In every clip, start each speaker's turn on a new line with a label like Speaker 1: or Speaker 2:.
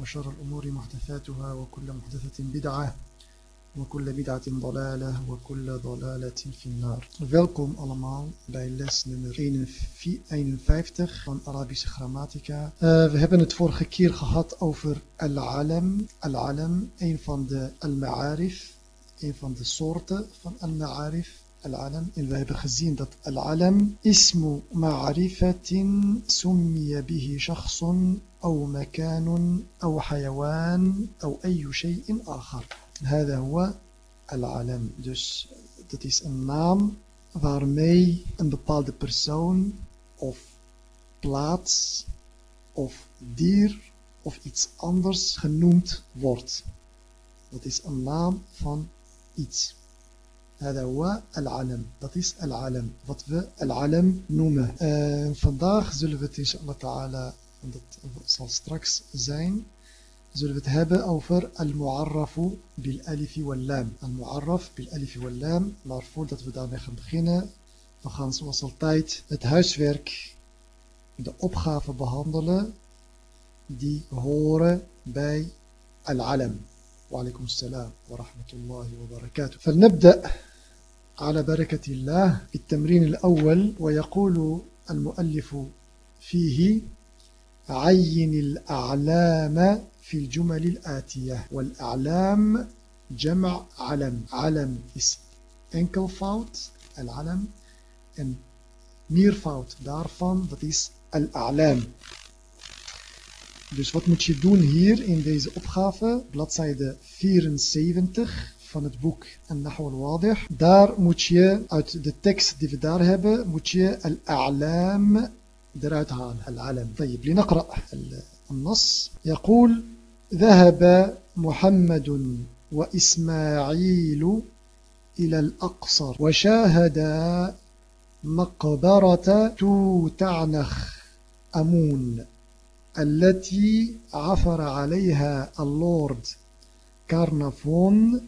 Speaker 1: وشر الأمور محدثاتها وكل محدثة بدعة وكل بدعة ضلالة وكل ضلالة في النار Welkom allemaal bij les nummer 51 van Arabische grammatica. Uh, we hebben het vorige keer gehad over al-alam. Al-alam, een van de al-ma'arif, een van de soorten van al-ma'arif. العلم اللي هي دات العلم اسم معرفة سمي به شخص أو مكان أو حيوان أو أي شيء آخر هذا هو العلم دوس دات اس وارمي ان een bepaalde persoon of plaats of dier of iets anders genoemd wordt. Dat is een naam van iets. هذا هو العلم dat is العلم wat we العلم noemen uh, vandaag zullen we het inshallah ta'ala dat zal straks zijn zullen we het hebben over al-mu'arrafu bil-alif wal-lam al-mu'arraf bil-alif wal-lam maar voordat we daarmee gaan beginnen we gaan zoals altijd het huiswerk de opgave behandelen die horen bij al-alam وعليكم السلام ورحمة الله وبركاته. فلنبدأ على بركة الله بالتمرين الأول ويقول المؤلف فيه عين الأعلام في الجمل الآتية والأعلام جمع علم. علم is enkelvoud العلم en meervoud daarvan dat is al-a'lam dus wat moet je doen hier in deze opgave bladzijde 74 van het boek An-Nahu al-Wadih. Daar moet je uit de tekst die we daar hebben, moet je al-a'lam eruit halen. العلم. طيب لنقرأ النص يقول ذهب محمد وإسماعيل إلى الأقصر وشاهدا مقبرة توتعنخ أمون التي عثر عليها اللورد كارنافون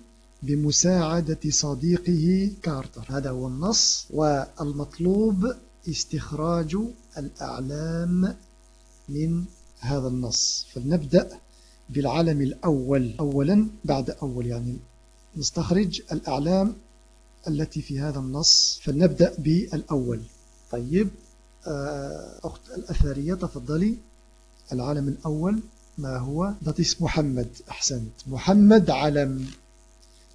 Speaker 1: بمساعدة صديقه كارتر. هذا هو النص والمطلوب استخراج الأعلام من هذا النص. فلنبدأ بالعلم الأول. أولا بعد أول يعني نستخرج الأعلام التي في هذا النص. فلنبدأ بالأول. طيب أخت الأثرية تفضلي. العلم الأول ما هو؟ dat محمد أحسنت. محمد علم.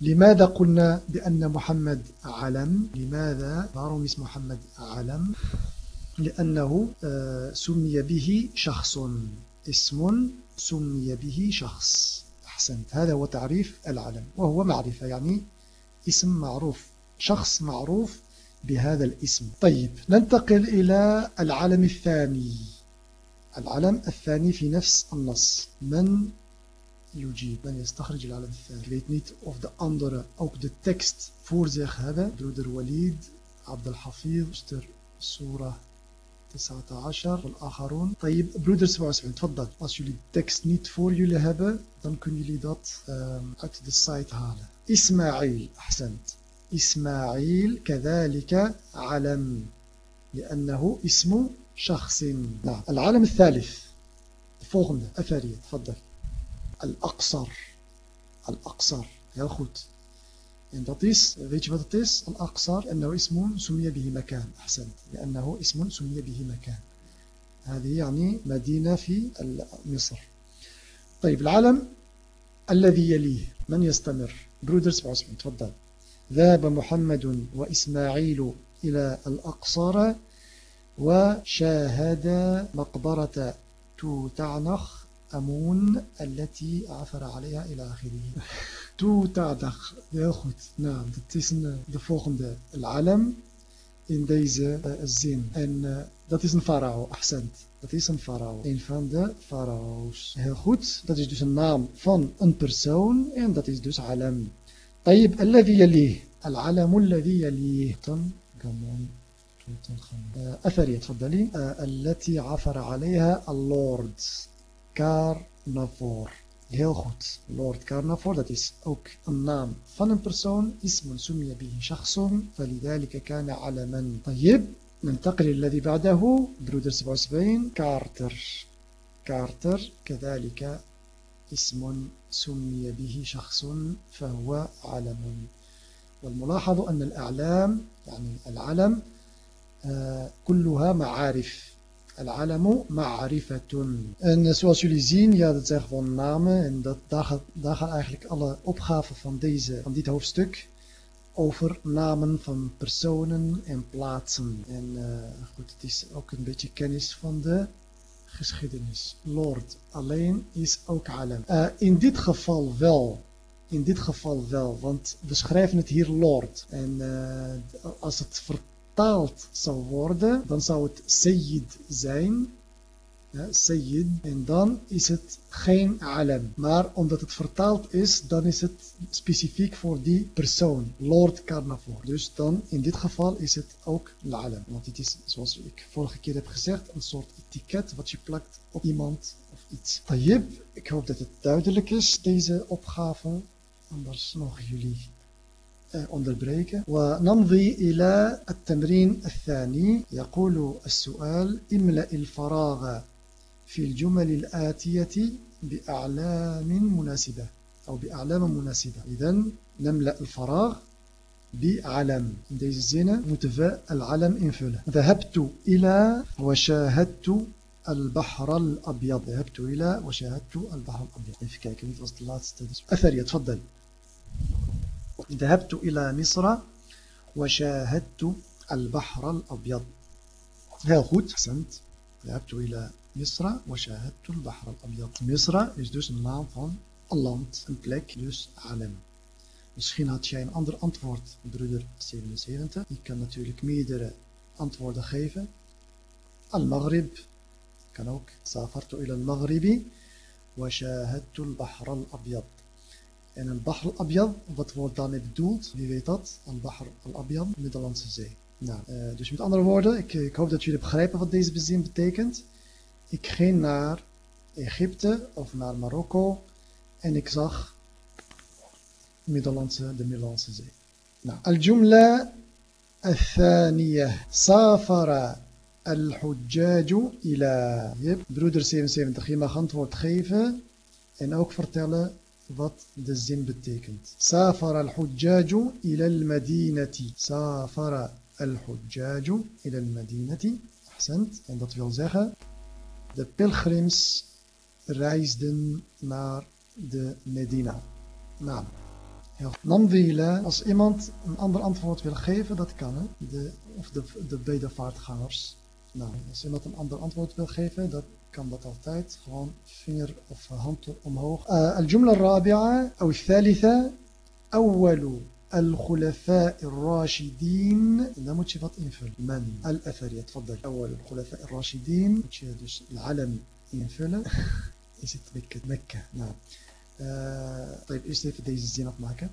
Speaker 1: لماذا قلنا بأن محمد علم؟ لماذا waarom is محمد علم؟ لأنه سمي به شخص. اسم سمي به شخص. أحسنت. هذا هو تعريف العلم وهو معرفة يعني اسم معروف. شخص معروف بهذا الاسم. طيب ننتقل إلى العلم الثاني. العلم الثاني في نفس النص. من يجيب؟ من يستخرج العلم الثاني؟ Let niet op de ander of de tekst voor zich هذا. Broeder وليد عبد الحفيظ استر سورة 19 والآخرون. طيب برودر 77 تفضل. As you need text need for you to have then can you that um, at هذا. إسماعيل. أحسنت. إسماعيل كذلك علم لأنه اسم شخص نعم العالم الثالث volgende أثرية تفضل Al-Aqsar. Al-Aqsar. Heel goed. En dat is, weet je nou ismun sumia bihi makan. Ahsant. لأنه اسم سمي به مكان هذه يعني مدينة في مصر طيب العلم الذي يليه من يستمر برودر 77 تفضل ذهب محمد وإسماعيل إلى الأقصر وشاهد مقبرة توتعنخ أمون التي عثر عليها إلى آخره توتعدخ heel goed nou dat is een, de volgende العلم in deze uh, zin. En uh, dat is een farao, accent. Dat is een farao. Een van de farao's. Heel goed. Dat is dus een naam van een persoon. En dat is dus alam. طيب الذي يليه العلم الذي يليه كمان أثرية تفضلي التي عثر عليها اللورد كارنافون Heel goed. Lord Carnarvon, dat is ook een naam van. اسم سمي به شخص فلذلك كان علما. طيب ننتقل الذي بعده broeder 77 كارتر كارتر كذلك اسم سمي به شخص فهو علم والملاحظ أن الأعلام يعني العلم كلها معارف Al-alamu ma'rifatun. En zoals jullie zien, ja, dat zijn gewoon namen. En dat, daar, gaat, daar gaan eigenlijk alle opgaven van, deze, van dit hoofdstuk over namen van personen en plaatsen. En uh, goed, het is ook een beetje kennis van de geschiedenis. Lord alleen is ook alam. Uh, in dit geval wel. In dit geval wel, want we schrijven het hier Lord. En uh, als het vertaald vertaald zou worden, dan zou het Sayyid zijn. Ja. En dan is het geen alam. Maar omdat het vertaald is, dan is het specifiek voor die persoon. Lord Carnavor. Dus dan in dit geval is het ook alam. Want het is, zoals ik vorige keer heb gezegd, een soort etiket wat je plakt op iemand of iets. Tayyib, ik hoop dat het duidelijk is, deze opgave. Anders mogen jullie onderbreken ونمضي إلى التمرين الثاني. يقول السؤال املأ الفراغ في الجمل الآتية بأعلام مناسبة أو بأعلام مناسبة. إذا نملأ الفراغ بعلم. in moeten we العلم invullen ذهبت إلى وشاهدت البحر الأبيض. ذهبت إلى وشاهدت البحر الأبيض. Even kijken تفضل. ذهبت إلى مصر وشاهدت البحر الأبيض Heel goed, accent. ذهبت إلى مصر وشاهدت البحر الأبيض. Misra is dus een naam van een land, een plek, dus Alem. Misschien had jij een ander antwoord, broeder 77. Ik kan natuurlijk meerdere antwoorden geven. Al-Maghrib kan ook. إلى المغرب وشاهدت البحر الأبيض. En een Bahr al-Abyan, wat wordt daarmee bedoeld? Wie weet dat? Al-Bahr al-Abyan, Middellandse Zee. Nou, eh, dus met andere woorden, ik, eh, ik, hoop dat jullie begrijpen wat deze bezin betekent. Ik ging naar Egypte of naar Marokko en ik zag Middellandse, de Middellandse Zee. Nou, al-Jumla al-Thaniyah, Safara al-Hujjaju. Broeder 77, je mag antwoord geven en ook vertellen wat de zin betekent. Safara al-hujjaju ila al-madinati. Safara al-hujjaju ila al-madinati. En dat wil zeggen, de pilgrims reisden naar de Medina. Namwila, als iemand een ander antwoord wil geven, dat kan. Hè? De, of de, de bedevaartgangers. Nou, als iemand een ander antwoord wil geven, dat كان بطل تايت هون فينر أوف هانتر آه، الجملة الرابعة أو الثالثة أول الخلفاء الراشدين. لا متشفط إنفل. من؟ الأثر تفضل. أول الخلفاء الراشدين. متشفط العلم. إنفل. إيست مكة مكة. نعم. آه، طيب إيش سيف ديز الزينة معك؟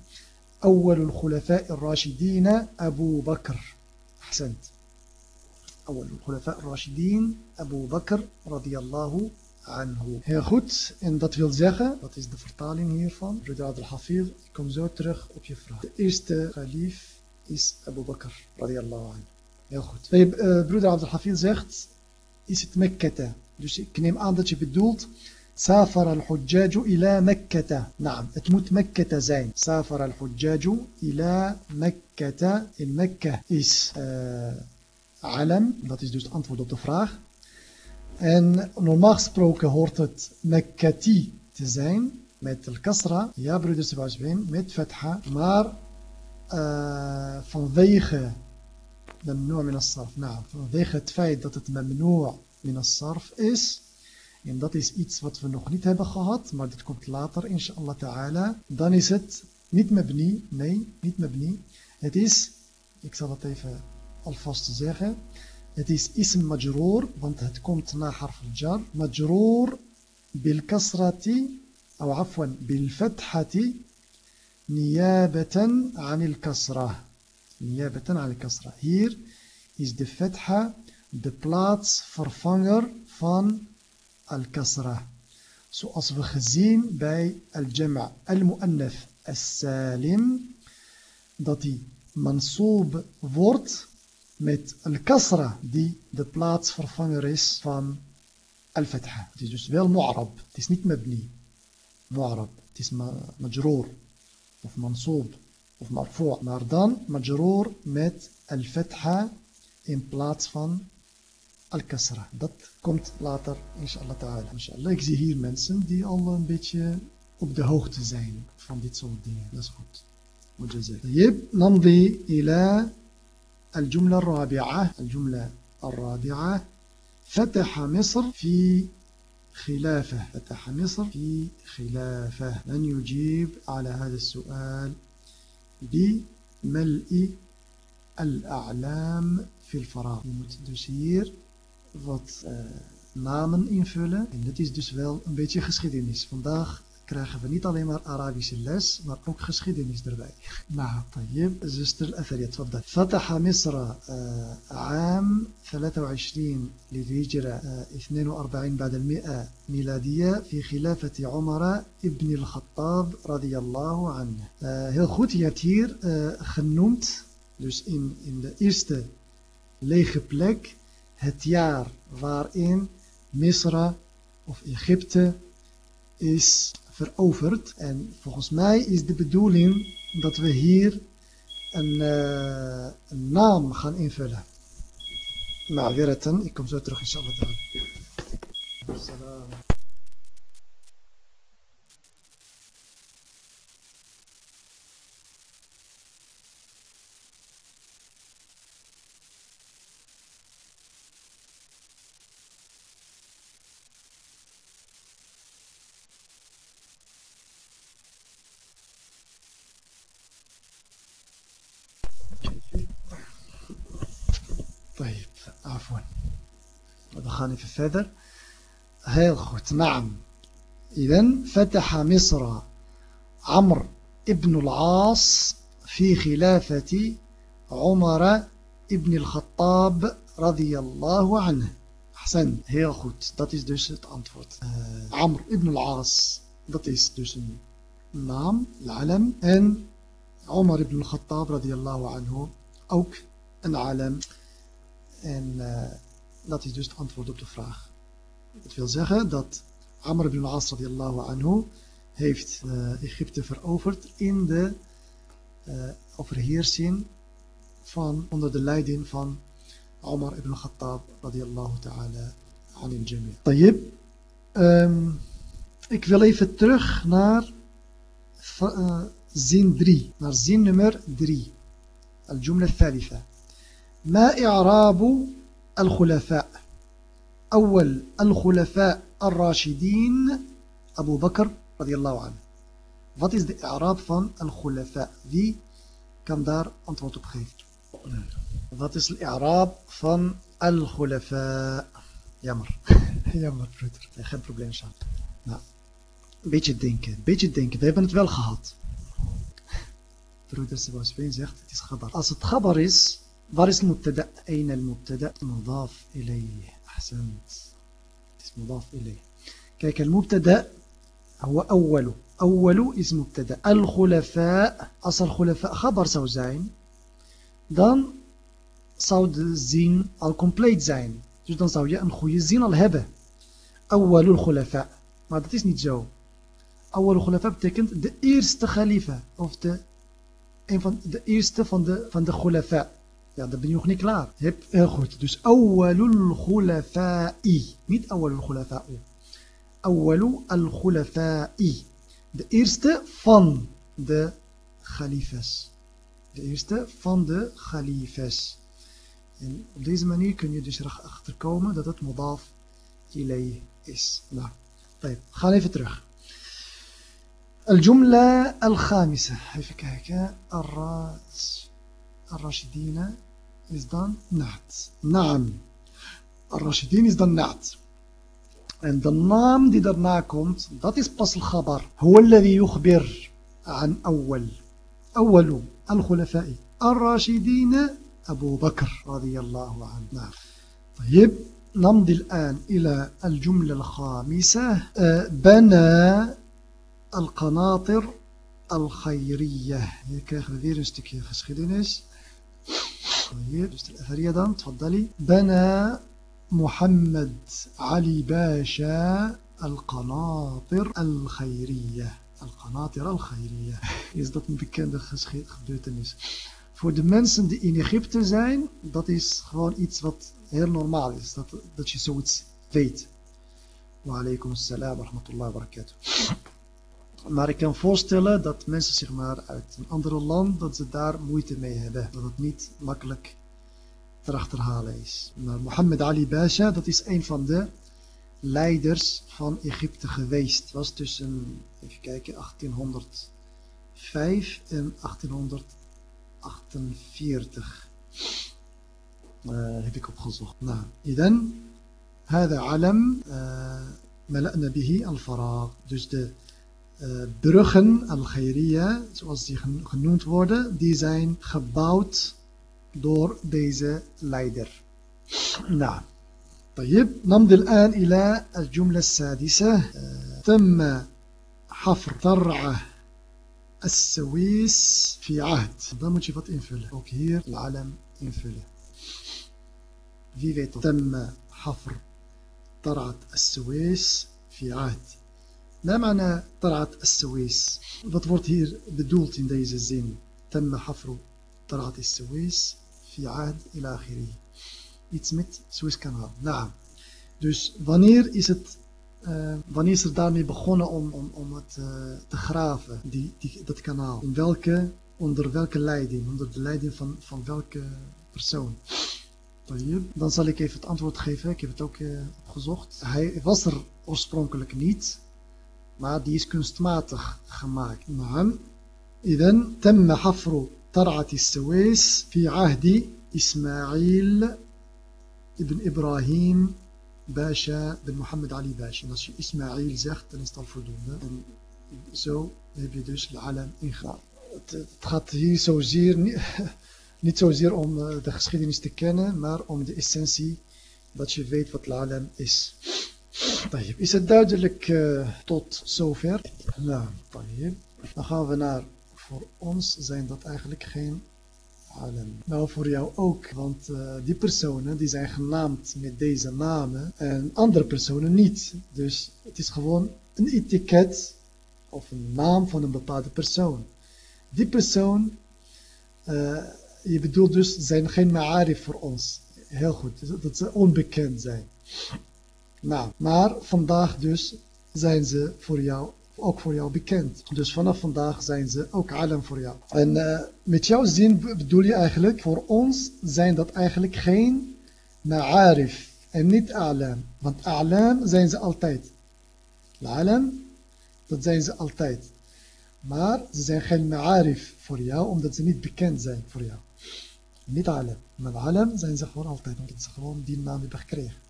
Speaker 1: أول الخلفاء الراشدين أبو بكر. أحسنت. أول الخلفاء الراشدين Abu Bakr radiyallahu anhu. Heel goed, en dat wil zeggen, wat is de vertaling hiervan? Broeder al-Hafiz, ik kom zo terug op je vraag. De eerste khalif is Abu Bakr radiyallahu anhu. Heel goed. Uh, broeder al-Hafiz zegt, is het Mekkete. Dus ik neem aan dat je bedoelt, سافر الحجاج إلى مكة نعم moet مكة zijn سافر الحجاج إلى مكة Mekka is uh, alam, dat is dus het antwoord op de vraag. En normaal gesproken hoort het Mekkati te zijn met al-kasra, ja broeders Wajbin, met fatha, maar uh, vanwege mamnu' min as-sarf, nou, vanwege het feit dat het mamnu' min as-sarf is, en dat is iets wat we nog niet hebben gehad, maar dit komt later inshallah ta'ala, dan is het niet mabni, nee, niet mabni, het is, ik zal het even alvast zeggen. Het is ism majroor, want het komt na harf al-jar. Majroor bil kasrati, of afwan bil fathati, niyabatan anil kasra. Niyabatan anil kasra. Hier is de fatha de plaatsvervanger van al-kasra. Zoals we gezien bij al-jama' al-mu'annaf as-salim, dat mansoob wordt met al-kasra, die de plaatsvervanger is van al-fatha. Het is dus wel mu'arab, het is niet mabni. Mu'arab, het is majroor of mansoob of marfu' maar dan majroor met al-fatha in plaats van al-kasra. Dat komt later, inshallah ta'ala. Inshallah. Ik zie hier mensen die al een beetje op de hoogte zijn van dit soort dingen. Dat is goed. طيب نمضي إلى الجملة الرابعة الجملة الرابعة فتح مصر في خلافة فتح مصر في خلافة من يجيب على هذا السؤال بملء الأعلام في الفراغ je moet dus namen invullen. En dit is dus wel een beetje geschiedenis. Vandaag krijgen we niet alleen maar Arabische les, maar ook geschiedenis erbij. Nou, طيب zuster الأثرية تفضل فتح مصر عام 23 للهجرة 42 بعد المئة ميلادية في خلافة عمر ابن الخطاب رضي الله عنه heel goed, je hebt hier genoemd, dus in, in de eerste lege plek het jaar waarin Misra of Egypte is veroverd. En volgens mij is de bedoeling dat we hier een, een naam gaan invullen. Ma'wiratan, ik kom zo terug inshallah. Salam. عفوا. We gaan even verder. Heel نعم. إذا فتح مصر مصر. عمرو العاص في خلافة عمر ابن الخطاب رضي الله عنه. أحسن. heel goed dat is dus antwoord عمرو ابن العاص dat is نعم العلم أن عمر ابن الخطاب رضي الله عنه أوك ان عالم En eh, dat is dus het antwoord op de vraag. Dat wil zeggen dat Amr ibn al-As radiallahu anhu heeft eh, Egypte veroverd in de uh, overheersing van, onder de leiding van Omar ibn Khattab radiallahu ta'ala aan in Jamia. Tayyib, ehm, ik wil even terug naar zin 3, naar zin nummer 3. Al-Jumla thalifa. ما إعراب الخلفاء أول الخلفاء الراشدين أبو بكر رضي الله عنه Wat is de i'raab van al-khulafa? Wie kan daar antwoord op geven? Wat is de i'raab van al-khulafa? Jammer. Jammer, broeder. Nee, geen probleem, Sjan. Nou, een beetje denken, een beetje denken. We hebben het wel gehad. Broeder Sebastian zegt, het is gabar. Als het gabar is, Waar is المبتدا أين المبتدا مضاف إليه أحسنت اسم مضاف إليه كيك المبتدا هو أول أول اسم مبتدا الخلفاء أصل خلفاء خبر zou zijn dan zou de zin al compleet zijn dus dan zou je een goede zin al hebben أول الخلفاء maar dat is niet zo أول الخلفاء betekent de eerste khalifa of de een van de eerste van de, van de khulafa Ja, dan ben je nog niet klaar. Heb, heel goed. Dus awwalul khulafa'i. Niet awwalul khulafa'i. Awwalu al khulafa'i. De eerste van de khalifas. De eerste van de khalifas. En op deze manier kun je dus erachter komen dat het modaf ilay is. Nou, طيب. gaan even terug. الجملة الخامسة even kijken الراشدين is dan naht. Naam. Ar-Rashidin is dan naht. En de naam die daarna komt, dat is pas al-khabar. Huwa alladhi yukhbir an awwal. Awwalu al-khulafai. Ar-Rashidin Abu Bakr radiyallahu anhu. Nou. طيب نمضي الآن إلى الجملة الخامسة بنى القناطر الخيرية hier krijgen we weer een stukje geschiedenis طيب الأثرية dan تفضلي بنى محمد علي باشا القناطر الخيرية القناطر الخيرية is dat een bekende gebeurtenis voor de mensen die in Egypte zijn dat is gewoon iets wat heel normaal is dat, dat je zoiets weet wa alaikum assalam wa rahmatullahi wa barakatuh maar ik kan voorstellen dat mensen zeg maar, uit een ander land, dat ze daar moeite mee hebben. Dat het niet makkelijk te achterhalen is. Maar Mohammed Ali Basha, dat is een van de leiders van Egypte geweest. was tussen, even kijken, 1805 en 1848. Uh, heb ik opgezocht. Nou, إذن هذا علم ملأنا به الفراغ. Dus de uh, bruggen, al-Ghairiya, zoals die genoemd worden, die zijn gebouwd door deze leider. Nou, طيب نمضي الآن إلى الجملة السادسة تم حفر ترعة السويس في عهد ضم شفت انفله أو كهير العلم انفله في تم حفر ترعة السويس في عهد ما معنى طلعة السويس wat wordt hier bedoeld in deze zin تم حفر طلعة السويس في عهد إلى آخره iets met Suezkanaal naam dus wanneer is het uh, wanneer is er daarmee begonnen om, om, om het uh, te graven die, die, dat kanaal in welke onder welke leiding onder de leiding van, van welke persoon dan zal ik even het antwoord geven ik heb het ook uh, opgezocht hij was er oorspronkelijk niet maar die is kunstmatig gemaakt. نعم إذا تم حفر ترعة السويس في عهد إسماعيل ابن إبراهيم Basha bin Mohammed Ali Basha. En als je Ismail zegt, dan is het al voldoende. En zo heb je dus de alam ingegaan. Het, het gaat hier zozeer niet, niet zozeer om de geschiedenis te kennen, maar om de essentie dat je weet wat alam is. Is het duidelijk eh, tot zover? Nou, dan gaan we naar, voor ons zijn dat eigenlijk geen. Nou, voor jou ook, want eh, die personen die zijn genaamd met deze namen en andere personen niet. Dus het is gewoon een etiket of een naam van een bepaalde persoon. Die persoon, eh, je bedoelt dus, zijn geen ma'arif voor ons. Heel goed, dus dat ze onbekend zijn. Nou, maar vandaag dus zijn ze voor jou, ook voor jou bekend. Dus vanaf vandaag zijn ze ook alam voor jou. En uh, met jouw zin bedoel je eigenlijk, voor ons zijn dat eigenlijk geen ma'arif en niet alam. Want alam zijn ze altijd. Alam, dat zijn ze altijd. Maar ze zijn geen ma'arif voor jou, omdat ze niet bekend zijn voor jou. Niet alam. Maar alam zijn ze gewoon altijd, omdat ze gewoon die naam hebben gekregen.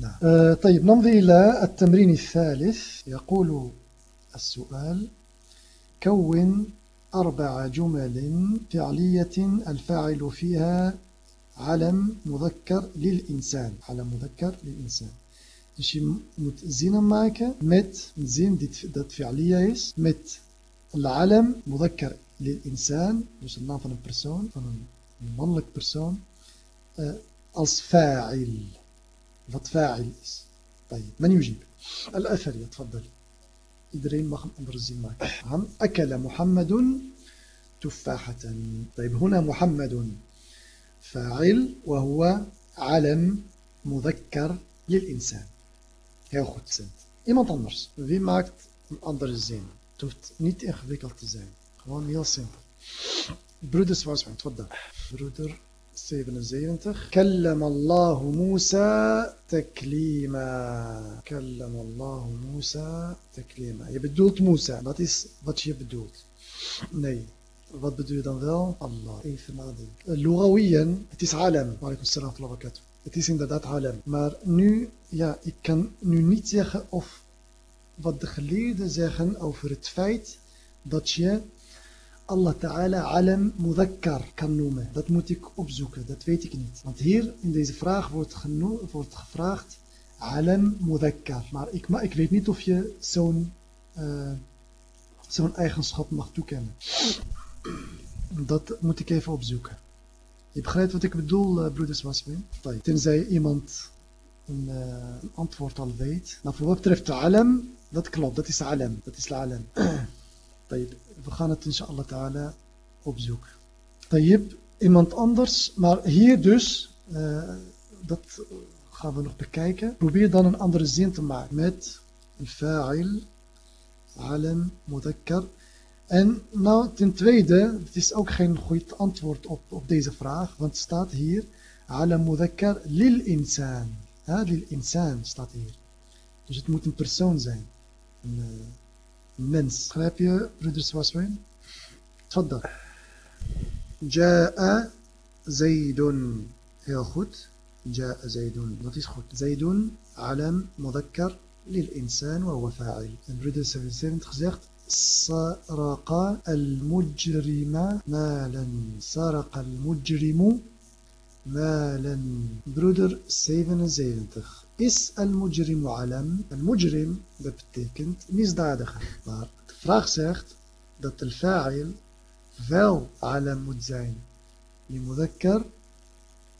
Speaker 1: نعم. آه، طيب نمضي إلى التمرين الثالث. يقول السؤال كون أربع جمل فعلية الفاعل فيها علم مذكر للإنسان. علم مذكر للإنسان. شيء متزين معك؟ مت زين دت فعلية إيش؟ مت. العلم مذكر للإنسان. مش النافن برسون فن ملك برسون آه، أصفاعل أه فاعل طيب من يجيب؟ الاثر يتفضل إدريم مخ الزين معك عم أكل محمد تفاحة. طيب هنا محمد فاعل وهو علم مذكر للإنسان. يا ياخذ سنت اي مطمرس في ماكت الزين. توت نيت انفيكلت زين هو ميل سيمبل برودر سواس تفضل. برودر 77. Kallam Allahu Musa taklima. Kallam Allahu Musa taklima. Je bedoelt Musa. Dat is wat je bedoelt. Nee. Wat bedoel je dan wel? Allah. Even nadenken. Eh, Lugawiyan, het is alam. Walaikum salam wa. Het is inderdaad alam. Maar nu, ja, ik kan nu niet zeggen of wat de geleerden zeggen over het feit dat je Allah Ta'ala alam mudakkar kan noemen. Dat moet ik opzoeken, dat weet ik niet. Want hier in deze vraag wordt, gevraagd alam mudakkar. Maar ik, ik weet niet of je zo'n uh, zo'n eigenschap mag toekennen. Dat moet ik even opzoeken. Je begrijpt wat ik bedoel, uh, broeders Wasmin? Tenzij iemand een, uh, een, antwoord al weet. Nou, voor wat betreft alam, dat klopt, dat is alam. Dat is alam. We gaan het inshallah ta'ala opzoeken. Tayyip, iemand anders, maar hier dus, uh, dat gaan we nog bekijken. Probeer dan een andere zin te maken met fa'il, alam, mudakkar. En nou, ten tweede, het is ook geen goed antwoord op, op deze vraag, want het staat hier, alam mudakkar lil insan. Lil insan staat hier. Dus het moet een persoon zijn. Een, uh, mens. Begrijp je, broeders Waswijn? Tfadda. Ja'a Zaydun. Heel goed. Ja'a Zaydun. Dat is goed. Zaydun, alam, mudakkar, lil insan wa fa'il. En broeder 77 gezegd. سرق المجرم مالا سرق المجرم مالا برودر 77 Is al-mujrim alam? Al-mujrim, dat betekent misdadiger. Maar de vraag zegt dat de fa'il wel alam moet zijn. Je mudakkar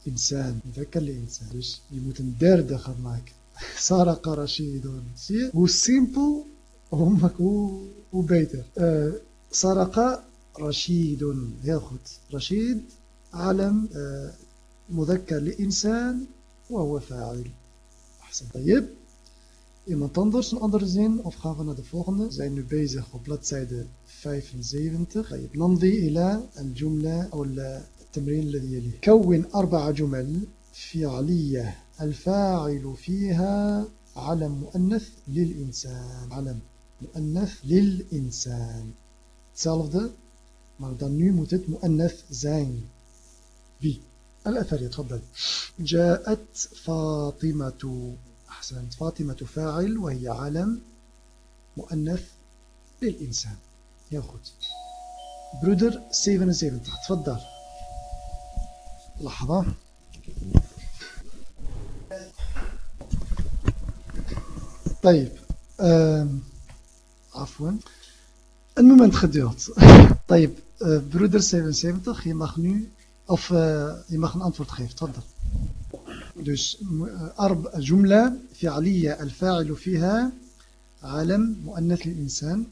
Speaker 1: insan. Mudakkar li insan. Dus je moet een derde gaan maken. Saraka Rashidun. Zie je? Hoe simpel, hoe, hoe beter. Uh, Saraka Rashidun. Heel goed. Rashid, alam, uh, li insan. وهو فاعل Ahsan tayyib. Iemand anders, een andere zin, of gaan we naar de volgende? We zijn nu bezig op bladzijde 75. طيب نمضي إلى الجملة أو التمرين الذي يليه كون أربع جمل فعلية الفاعل فيها علم مؤنث للإنسان علم مؤنث للإنسان hetzelfde maar dan nu moet het مؤنث zijn wie الأثر يتفضل. جاءت فاطمة أحسنت فاطمة فاعل وهي علم مؤنث للإنسان. heel goed broeder 77 تفضل. لحظة. طيب عفوا. een moment طيب broeder 77 je mag nu Of uh, je mag een antwoord geven. تفضل. Dus أرب جملة فعلية الفاعل فيها علم مؤنث للإنسان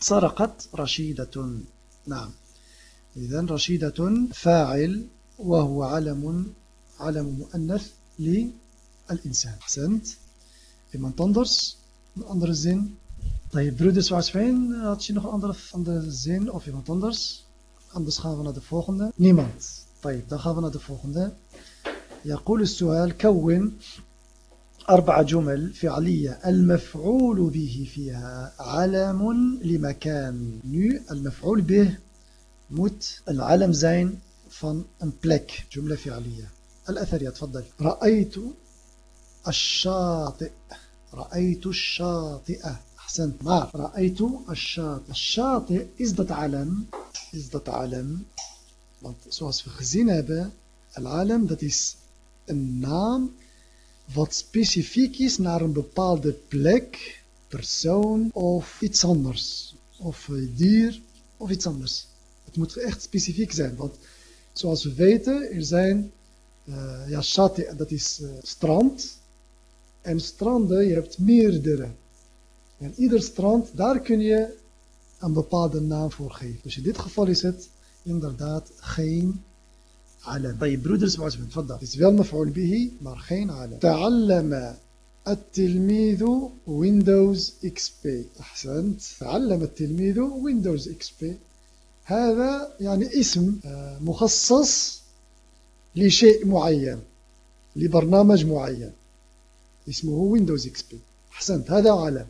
Speaker 1: سرقت رشيدة نعم إذا رشيدة فاعل وهو علم علم مؤنث للإنسان أحسنت iemand anders een andere zin طيب broeders Waasfijn had je nog een andere, andere zin of iemand anders Anders gaan we naar de volgende. Niemand. طيب dan gaan we naar de volgende. يقول السؤال كون أربع جمل فعلية المفعول به فيها علم لمكان. Nu المفعول به moet العلم zijn van een plek. جملة فعلية. الأثر يتفضل رأيت الشاطئ. رأيت الشاطئة أحسنت. maar رأيت الشاطئ. الشاطئ is dat علم. Is dat alam. Want zoals we gezien hebben, al-alam dat is een naam wat specifiek is naar een bepaalde plek, persoon of iets anders. Of dier of iets anders. Het moet echt specifiek zijn, want zoals we weten, er zijn, uh, ja, shati, dat is uh, strand. En stranden, je hebt meerdere. En ieder strand, daar kun je een bepaalde naam voor geeft. Dus in dit geval is het inderdaad geen علم. طيب برودرز معجب تفضل. Het is wel مفعول به maar geen علم. تعلم التلميذ Windows XP أحسنت. تعلم التلميذ Windows XP هذا يعني اسم مخصص لشيء معين لبرنامج معين. اسمه Windows XP أحسنت. هذا علم.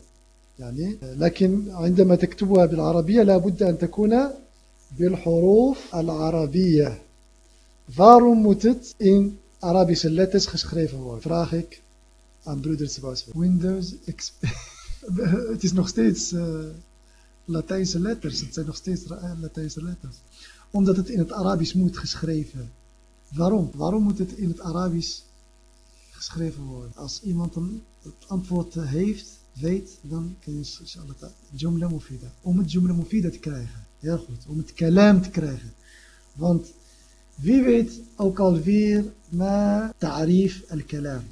Speaker 1: يعني لكن عندما تكتبها بالعربية لا بد أن تكون بالحروف العربية Waarom moet het in Arabische letters geschreven worden? Vraag ik aan broeder Sebastian. Windows XP. het is nog steeds uh, Latijnse letters. Het zijn nog steeds Latijnse letters. Omdat het in het Arabisch moet geschreven. Waarom? Waarom moet het in het Arabisch geschreven worden? Als iemand een, het antwoord heeft, weet, dan kun je inshallah Jumla Mufida. Om het Jumla Mufida te krijgen. Heel goed. Om het kalam te krijgen. Want wie weet ook alweer ma ta'rif al-kalam.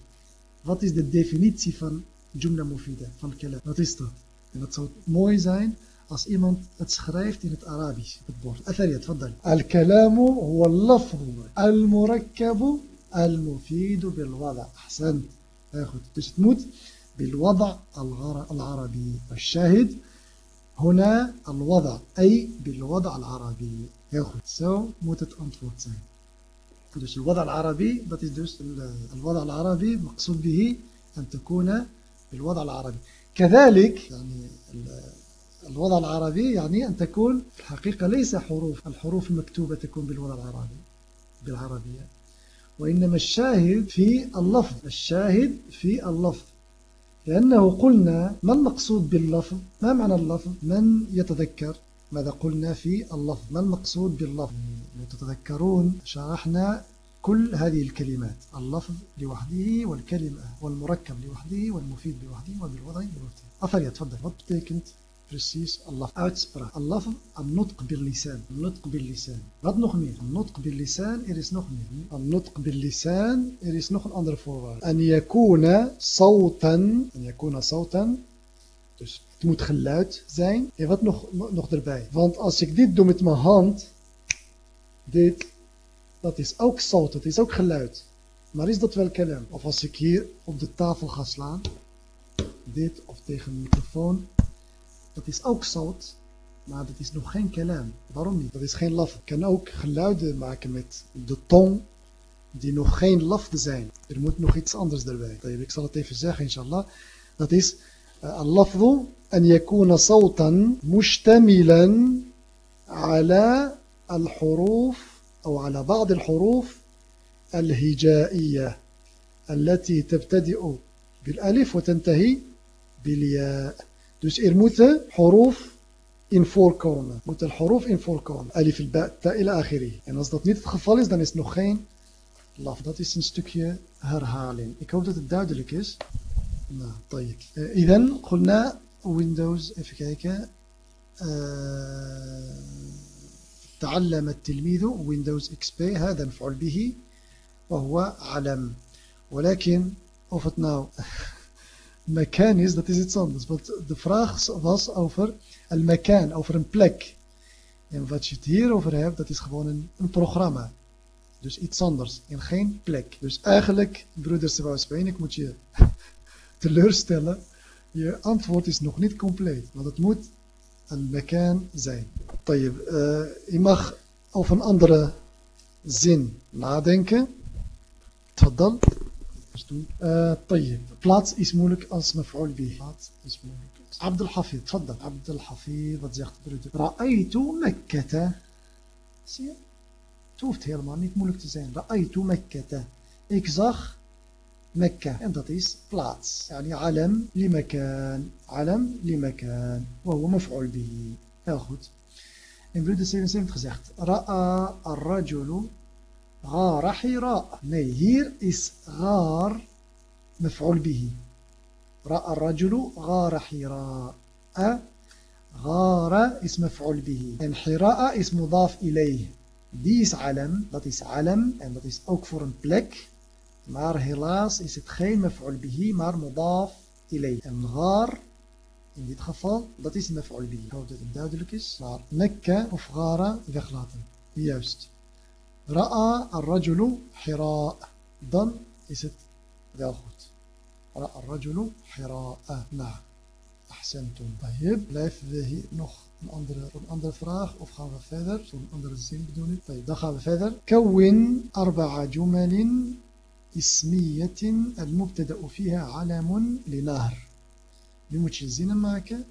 Speaker 1: Wat is de definitie van Jumla Mufida, van kalam? Wat is dat? En dat zou mooi zijn als iemand het schrijft in het Arabisch, op het bord. أثريا تفضل الكلام هو اللفظ المركب المفيد بالوضع أحسنت heel goed dus het moet بالوضع العربي. الشاهد هنا الوضع أي بالوضع العربي. heel goed zo moet het الوضع العربي؟ الوضع العربي مقصود به أن تكون بالوضع العربي. كذلك يعني الوضع العربي يعني أن تكون في الحقيقة ليس حروف الحروف المكتوبة تكون بالوضع العربي بالعربية. وإنما الشاهد في اللفظ الشاهد في اللفظ. لأنه قلنا ما المقصود باللفظ؟ ما معنى اللفظ؟ من يتذكر؟ ماذا قلنا في اللفظ؟ ما المقصود باللفظ؟ تتذكرون شرحنا كل هذه الكلمات اللفظ لوحده والكلمة والمركب لوحده والمفيد لوحده وبالوضع لوحده. أثر يتفضل betekent precies Allah uitspraak. Allah al-nutq bil-lisan. Nutq bil-lisan. Wat nog meer? Nutq bil-lisan, er is nog meer. Al-nutq bil-lisan, er is nog een andere voorwaarde. En yakuna sawtan. En yakuna sawtan. Dus het moet geluid zijn. En wat nog, nog erbij? Want als ik dit doe met mijn hand, dit, dat is ook zout, Het is ook geluid. Maar is dat wel kalem? Of als ik hier op de tafel ga slaan, dit of tegen de microfoon, dat is ook zout, maar dat is nog geen kalam. Waarom niet? Dat is geen laf. Ik kan ook geluiden maken met de tong die nog geen lafde zijn. Er moet nog iets anders erbij. Ik zal het even zeggen, inshallah. Dat is أن يكون صوتا مشتملا على الحروف أو على بعض الحروف الهجائية التي تبتدئ بالألف وتنتهي بالياء Dus er moeten horof in voorkomen. Er moet een horof in voorkomen. Alif al-ba, ta ila akhiri. En als dat niet het geval is, dan is het nog geen laf. Dat is een stukje herhaling. Ik hoop dat het duidelijk is. Nou, طيب. إذن قلنا Windows even kijken. تعلم التلميذ Windows XP هذا مفعول به وهو علم ولكن of het nou mekaan is, dat is iets anders. Want de vraag was over een mekaan, over een plek. En wat je het hier over hebt, dat is gewoon een, een programma. Dus iets anders en geen plek. Dus eigenlijk, broeders en ik moet je teleurstellen. Je antwoord is nog niet compleet. Want het moet een مكان zijn. Uh, je mag over een andere zin nadenken. تفضل. آه، طيب plaats is moeilijk als مفعول به. plaats is moeilijk عبد الحفيظ تفضل عبد الحفيظ رأيت مكة. zie je 't hoeft helemaal niet moeilijk te zijn. رأيت مكة. ik zag مكة. en het is plaats يعني علم لمكان. علم لمكان. وهو مفعول به. آخذ. en broeder 77 heeft gezegd رأى الرجل غار حراء. nou hier is غار مفعول به. رأى الرجل غار حراء. غار اسم مفعول به. الحراء اسم مضاف إليه. dus علم dat is علم en dat is ook for a plek maar helaas is het مفعول به maar مضاف إليه. الغار in dit geval dat is مفعول به. I hope that it duidelijk is. Maar مكة of غارة weglaten. Juist. Ra'a ar-rajulu hira'a. Dan is het wel goed. Ra'a ar-rajulu hira'a. Nou, ahsantum. Tayyib. Blijven we hier nog een andere, een andere vraag of gaan we verder? Zo'n andere zin bedoel ik. Tayyib. Dan gaan we verder. كون أربع جمل اسمية المبتدأ فيها علم لنهر. Nu moet je zinnen maken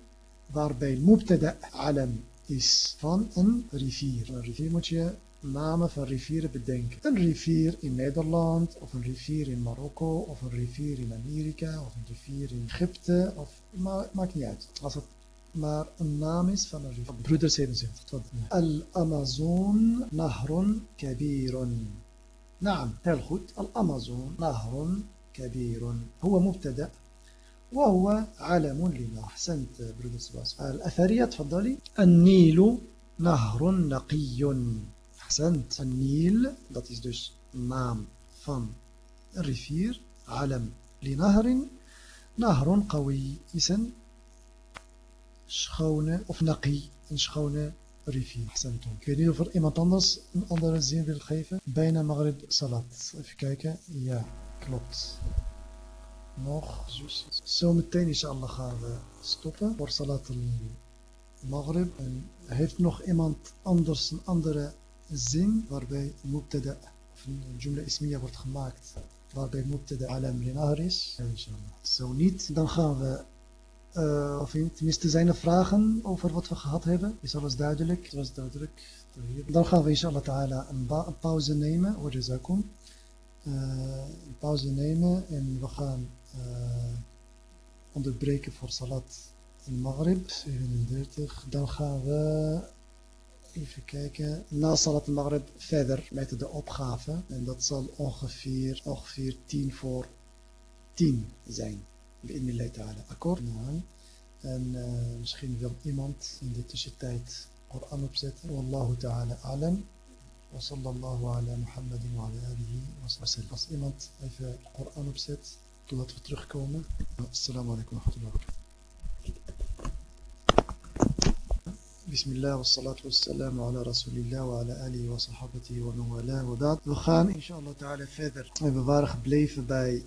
Speaker 1: waarbij المبتدأ علم is van een rivier. Een rivier moet je namen van rivieren bedenken. Een rivier in Nederland, of een rivier in Marokko, of een rivier in Amerika, of een rivier in Egypte, of ma maakt niet uit. Als het maar een naam is van een rivier. Broeder 77. Al-Amazon nahrun kabirun. نعم heel goed الأمازون نهر كبير هو مبتدأ وهو علم لما أحسنت broeder سباس الأثرية تفضلي النيل نهر نقي أحسنت. نيل dat is dus naam van een rivier. علم لنهر. نهر قوي is een schone, of نقي, een schone rivier. Ahsantum. Ik weet niet of er iemand anders een andere zin wil geven. Bijna Maghrib Salat. Even kijken. Ja, klopt. Nog, zus. Zometeen Allah gaan we stoppen voor Salat al-Maghrib. En heeft nog iemand anders een andere zin waarbij mubtada of een jumla ismiya wordt gemaakt waarbij mubtada alam linar is? Zo niet, dan gaan we uh, of tenminste zijn er vragen over wat we gehad hebben? Is alles duidelijk? Het was duidelijk. Dan gaan we inshallah ta'ala een, een, pauze nemen. Wajazakum. Uh, een pauze nemen en we gaan uh, onderbreken voor salat in Maghrib. 37. Dan gaan we Even kijken. Na Salat Maghrib verder met de opgave. En dat zal ongeveer, ongeveer 10 voor 10 zijn. In de letale Akkoord? Nou, en uh, misschien wil iemand in de tussentijd Koran opzetten. Wallahu ta'ala alam. Wa sallallahu ala Muhammadin wa ala alihi wa sallam. Als iemand even Koran opzet, totdat we terugkomen. Assalamu alaikum wa rahmatullahi بسم الله والصلاة والسلام على رسول الله وعلى آله وصحابته ومن والاه وبعد we gaan inshallah ta'ala verder. We waren gebleven bij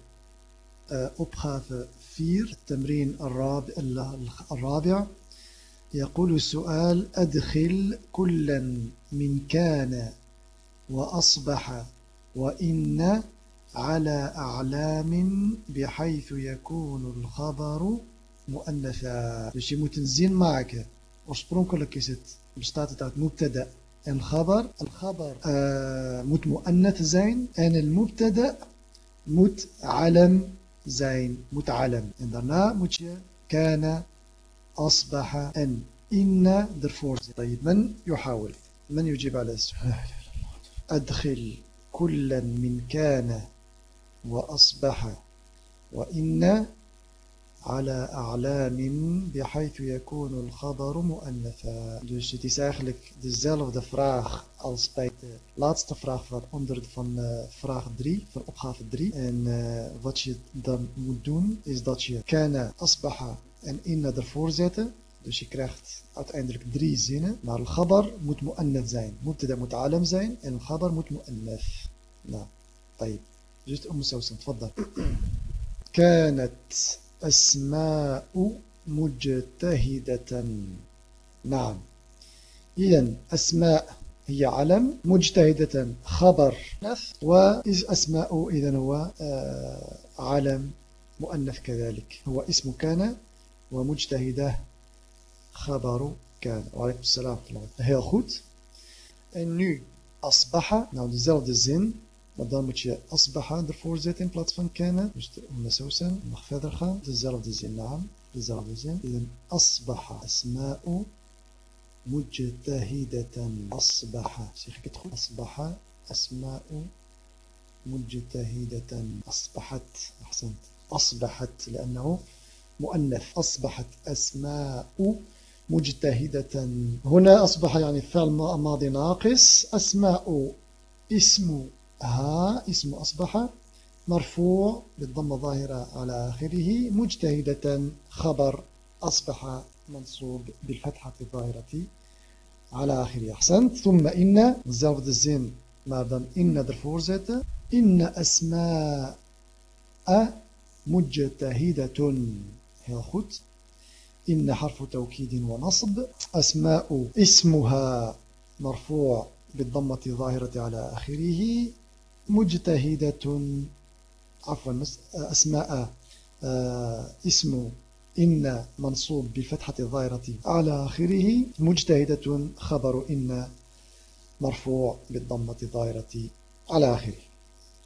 Speaker 1: uh, opgave 4 التمرين الرابع يقول السؤال أدخل كلا من كان وأصبح وإن على أعلام بحيث يكون الخبر مؤنثا dus een zin maken oorspronkelijk is het bestaat het uit mubtada en khabar al-khabar uh, moet mu'annath zijn en al-mubtada moet alam zijn muta'alam. En daarna moet je kana, asbaha en inna ervoor zetten. من يحاول من يجيب على السؤال أدخل كلا من كان وأصبح وإن على أعلام بحيث يكون الخبر مؤنثا dus het is eigenlijk dezelfde vraag als bij de laatste vraag van onder van uh, vraag 3 van opgave 3 en uh, wat je dan moet doen is dat je kana asbaha en inna ervoor zetten dus je krijgt uiteindelijk drie zinnen maar al-khabar moet mu'annath zijn mubtada moet alam zijn en al-khabar moet mu'annath nou طيب جزء أم سوسن تفضل كانت أسماء مجتهدة. نعم. إذا أسماء هي علم مجتهدة خبر وإذ أسماء إذا هو آه، علم مؤنث كذلك. هو اسم كان ومجتهدة خبر كان. وعليكم السلام heel goed en nu أصبح nou dezelfde zin Maar dan moet je asbaha ervoor zetten in plaats van kana. Dus de ummesausen mag verder gaan. Dezelfde zin naam. Dezelfde zin. Dan asbaha asma'u mujtahidatan. Asbaha. Zeg ik het goed? Asbaha asma'u مجتهدة أصبحت أحسنت أصبحت لأنه مؤنث أصبحت أسماء مجتهدة هنا أصبح يعني فعل ماضي ناقص أسماء اسم ها اسم أصبح مرفوع بالضمة ظاهرة على آخره مجتهدة خبر أصبح منصوب بالفتحة الظاهرة على آخره. أحسنت. ثم إن زود الزين ماذا؟ إن درفور إن أسماء مجتهدة. heel goed إن حرف توكيد ونصب أسماء اسمها مرفوع بالضمة الظاهرة على آخره. مجتهدة عفوا أسماء اسم إن منصوب بالفتحة الظاهرة على آخره. مجتهدة خبر إن مرفوع بالضمة الظاهرة على آخره.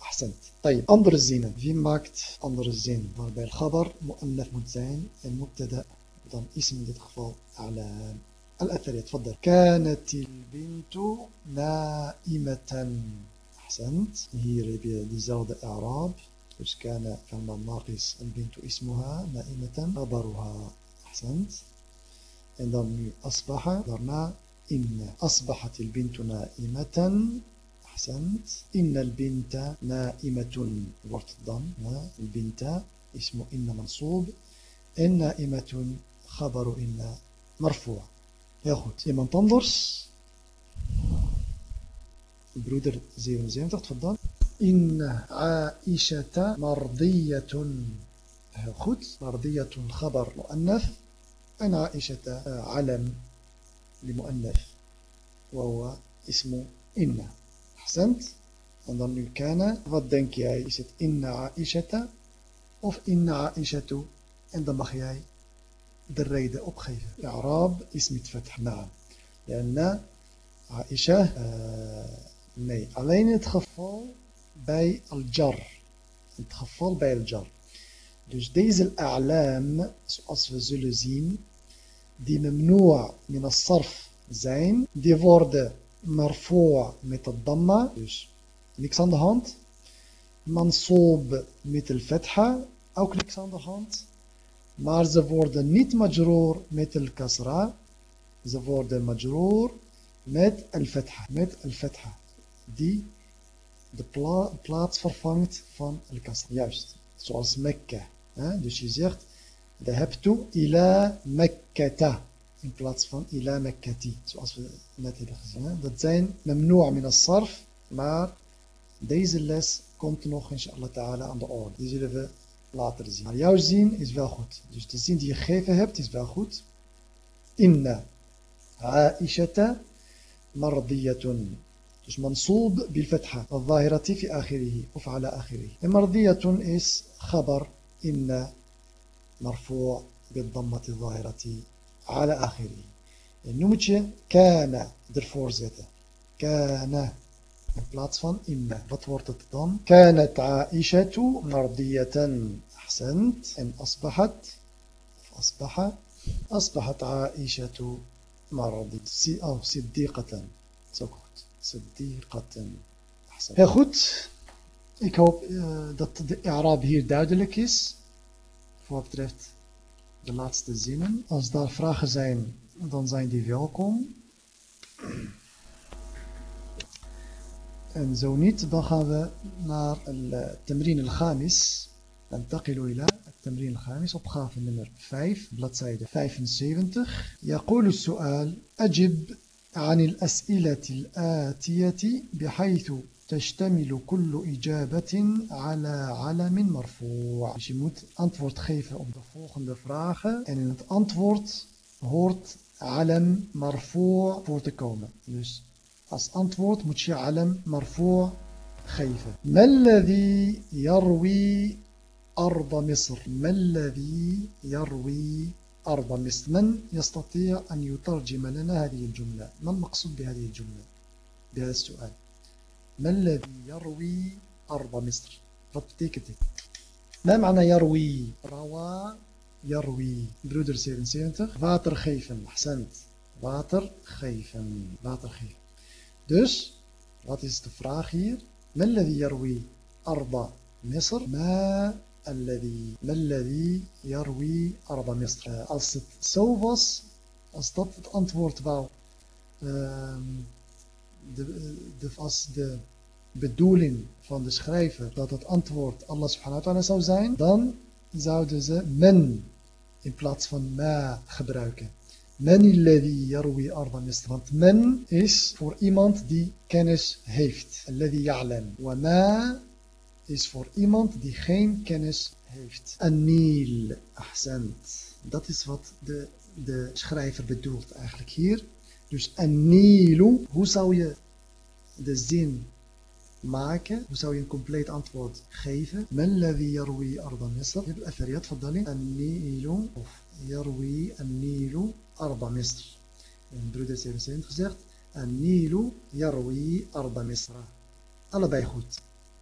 Speaker 1: أحسنت. طيب أنظر الزينة في ماكت أنظر الزين. waarbij الخبر. مؤنث dan ism in dit geval علام الأثر. تفضل كانت البنت نائمة. أحسنت. هي je diezelfde إعراب. Dus كان فعل ناقص البنت اسمها نائمة؟ خبرها. En dan nu أصبح daarna إن. أصبحت البنت نائمة. أحسنت. إن البنت نائمة. wordt dan البنت اسم إن منصوب. إن نائمة خبر إن مرفوع. Heel goed. Iemand anders? broeder زيرو زيرون تفضل. إن عائشة مرضية. خد مرضية خبر مؤنث. أن عائشة علم لمؤنث وهو اسم إن. أحسنت. انظر من كان فضنك يا عائشة. إن عائشة. أو إن عائشة. عندما خياي دريدة أبخيف إعراب اسم فتح نعم. لأن عائشة آه nee, alleen het geval bij al-jar. Het geval bij al-jar. Dus deze a'lam, zoals we zullen zien, die memnoa min as-sarf zijn, die worden marfoa met het damma, dus niks aan de hand. Mansoob met el fetha, ook niks aan de hand. Maar ze worden niet majroor met el kasra, ze worden majroor met el fetha, met el fetha. Die de pla plaats vervangt van al-kasra. Juist, zoals Mekka. Hè? Dus je zegt, dhahabtu ila Mekkata. In plaats van ila Mekkati. Zoals we net hebben gezien. Dat zijn memnoa min as-sarf. Maar deze les komt nog inshallah ta'ala aan de orde. Die zullen we later zien. Maar jouw zin is wel goed. Dus de zin die je gegeven hebt is wel goed. Inna Aishata mardiyatun. Dus mansoob bil fatha. الظاهرة في آخره of على آخره. En mardiyatun is khabar inna مرفوع بالضمة الظاهرة على آخره. En nu moet je kana ervoor zetten. Kana in plaats van inna. Wat wordt het dan? كانت عائشة مرضية. أحسنت. En أصبحت أصبح أصبحت عائشة مرضية أو صديقة. Zo goed. صديقة. أحسنت. Heel goed. Ik hoop uh, dat de Arab hier duidelijk is. Voor wat betreft de laatste zinnen. Als daar vragen zijn, dan zijn die welkom. En zo niet, dan gaan we naar التمرين الخامس ننتقل إلى التمرين الخامس opgave nummer 5 bladzijde 75 يقول السؤال أجب عن الأسئلة الآتية بحيث تشتمل كل إجابة على علم مرفوع. Dus je moet antwoord geven op de volgende vragen. En in het antwoord hoort alam marfu' voor te komen. Dus als antwoord moet je alam marfu' geven. ما الذي يروي أرض مصر ما الذي يروي أرض مصر من يستطيع أن يترجم لنا هذه الجملة. ما المقصود بهذه الجملة؟ بهذا السؤال. ما الذي يروي أرض مصر؟ dit ما معنى يروي؟ روى يروي. broeder 77 water geven أحسنت water geven water geven dus wat is de vraag hier ما الذي يروي أرض مصر؟ ما الذي ما الذي يروي أرض مصر als het zo was als dat het antwoord wou de, de, als de bedoeling van de schrijver dat het antwoord Allah subhanahu wa ta'ala zou zijn, dan zouden ze men in plaats van ma gebruiken. Men alladhi yarwi arda misr. Want men is voor iemand die kennis heeft. Alladhi ya'lam. Wa ma is voor iemand die geen kennis heeft. Anil, ahsant. Dat is wat de, de schrijver bedoelt eigenlijk hier. Dus anilu, hoe zou je de zin maken? Hoe zou je een compleet antwoord geven? Men yarwi arba misr? Je hebt affairiyat. Anilu of yarwi anilu arba misr. En broeders 77 gezegd, anilu yarwi arba misra. Allebei goed.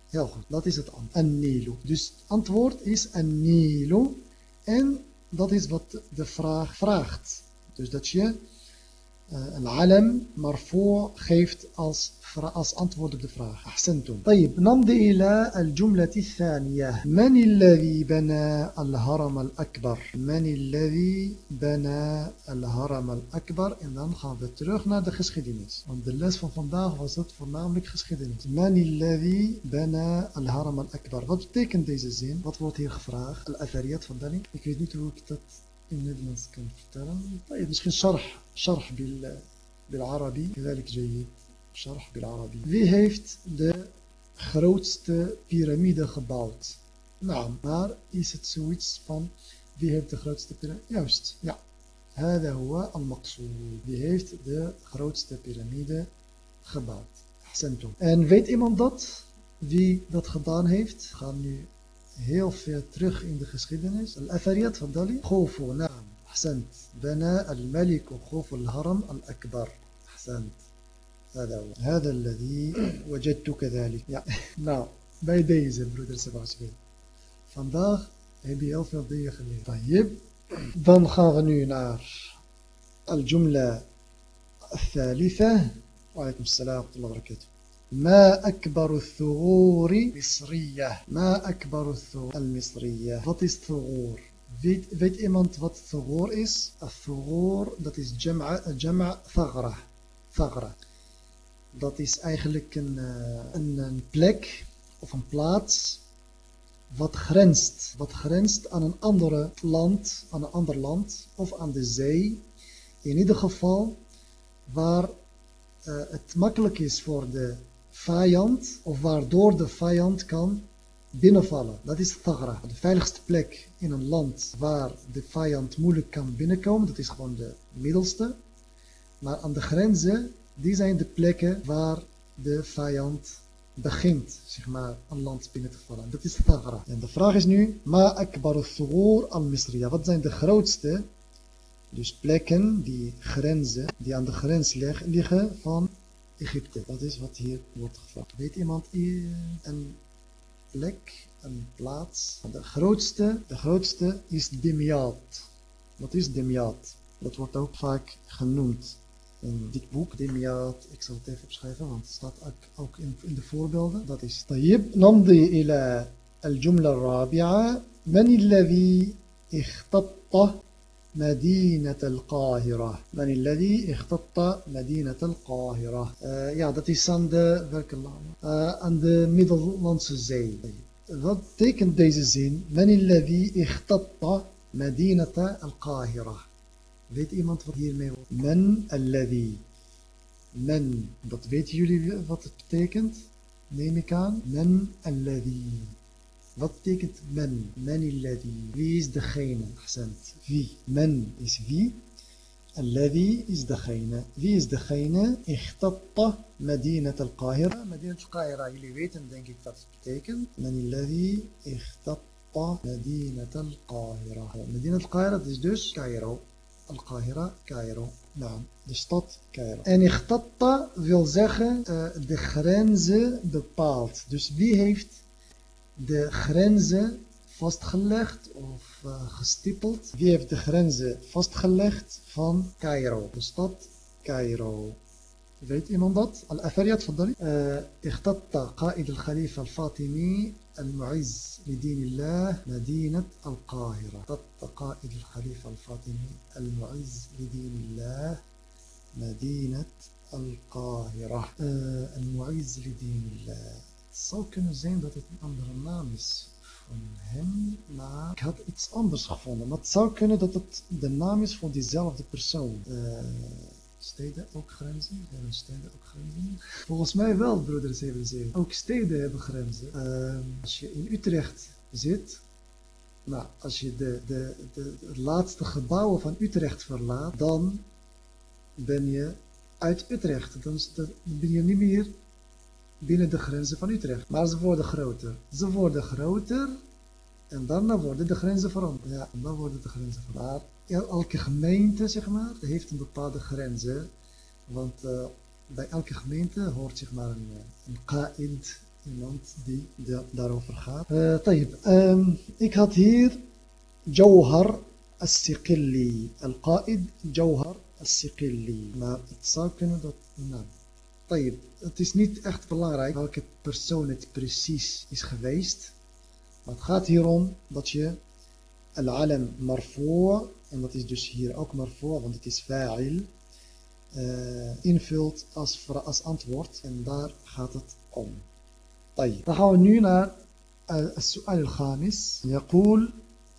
Speaker 1: Heel goed, dat is het antwoord. An-Nilu. Dus het antwoord is An-Nilu. En dat is wat de vraag vraagt. Dus dat je آه، العلم مرفوع خيفت أص فرأس أنت وردك فراغ أحسنتم. طيب نمضي إلى الجملة الثانية. من الذي بنى الهرم الأكبر؟ من الذي بنى الهرم الأكبر؟ إذا نخاف تروح نادى خسخدينيس عند الناس من فنداغ وصلت فرنامك خسخدينيس من الذي بنى الهرم الأكبر؟ فبتتكن ديز الزين فبتغلط هي الأثريات فنداني يكريد نتوك تت in Nederlands kan vertellen طيب misschien شرح شرح بال بالعربي كذلك جيد شرح بالعربي wie heeft de grootste piramide gebouwd nou maar is het zoiets van wie heeft de grootste piramide juist ja هذا هو المقصود wie heeft de grootste piramide gebouwd أحسنتم en weet iemand dat wie dat gedaan heeft we gaan nu heel ver terug in de geschiedenis. الأثريات تفضلي خوفو نعم أحسنت بنى الملك خوف الهرم الأكبر أحسنت هذا هو هذا الذي وجدت كذلك ja. nou bij deze broeder Sebastian vandaag heb je heel veel dingen geleerd. طيب dan gaan we nu naar الجملة الثالثة وعليكم السلام ورحمة الله وبركاته ما أكبر الثغور مصرية ما أكبر الثغور المصرية wat is ثغور weet, weet iemand wat ثغور is الثغور dat is جمع, جمع ثغرة ثغرة dat is eigenlijk een, een, een plek of een plaats wat grenst, wat grenst aan een andere land, aan een ander land of aan de zee. In ieder geval waar uh, het makkelijk is voor de vijand of waardoor de vijand kan binnenvallen. Dat is Thagra. De veiligste plek in een land waar de vijand moeilijk kan binnenkomen, dat is gewoon de middelste. Maar aan de grenzen, die zijn de plekken waar de vijand begint, zeg maar, een land binnen te vallen. Dat is Thagra. En de vraag is nu, ma akbar thugur al-Misriya. Wat zijn de grootste, dus plekken die grenzen, die aan de grens liggen van Egypte. Dat is wat hier wordt gevraagd. Weet iemand een plek, een plaats? De grootste, de grootste is Dimyat. Wat is Dimyat? Dat wordt ook vaak genoemd in dit boek, Dimyat. Ik zal het even opschrijven, want het staat ook in, in de voorbeelden. Dat is طيب نمضي إلى الجملة الرابعة من الذي اختط مدينة القاهرة من الذي اختط مدينة القاهرة uh, ja dat is aan de welke uh, aan de Middellandse Zee wat betekent deze zin من الذي اختط مدينة القاهرة weet iemand wat hiermee wordt من الذي men dat weten jullie wat het betekent neem ik aan من الذي Wat betekent men? Men. Wie is degene? Wie? Men is wie. Alladhi is degene. Wie is degene? Ikhtatta Madinat al-Qahira. Madinat al-Qahira. Jullie weten denk ik wat het betekent. Men alladhi ikhtatta Madinat al-Qahira. Madinat al-Qahira is dus Cairo. Al-Qahira, Cairo. Nou, de stad Cairo. En ikhtatta wil zeggen uh, de grenzen bepaalt. Dus wie heeft de grenzen vastgelegd of uh, gestippeld. Wie heeft de grenzen vastgelegd van Cairo, de stad Cairo? Weet iemand dat? Al-Athariyat, فضلي. اختط قائد الخليفة الفاطمي المعز لدين الله مدينة القاهرة اختط قائد الخليفة الفاطمي المعز لدين الله مدينة القاهرة المعز لدين الله Het zou kunnen zijn dat het een andere naam is van hem, maar ik had iets anders gevonden. Maar het zou kunnen dat het de naam is van diezelfde persoon. Uh, steden ook grenzen? Hebben steden ook grenzen? Volgens mij wel, broeder 77. Ook steden hebben grenzen. Uh, als je in Utrecht zit, nou, als je de, de, de, de laatste gebouwen van Utrecht verlaat, dan ben je uit Utrecht. Dan ben je niet meer binnen de grenzen van Utrecht. Maar ze worden groter. Ze worden groter en daarna worden de grenzen veranderd. Ja, en dan worden de grenzen veranderd. Elke gemeente, zeg maar, heeft een bepaalde grenzen. Want uh, bij elke gemeente hoort zeg maar een, een qaid, iemand die de, daarover gaat. Uh, طيب, um, ik had hier Jawhar السقلي القائد جوهر السقلي maar het zou kunnen dat nou, طيب, het is niet echt belangrijk welke persoon het precies is geweest maar het gaat hierom dat je al-alam marfoor en dat is dus hier ook marfoor want het is fa'il uh, invult als, als antwoord en daar gaat het om طيب dan gaan we nu naar السؤال الخامس يقول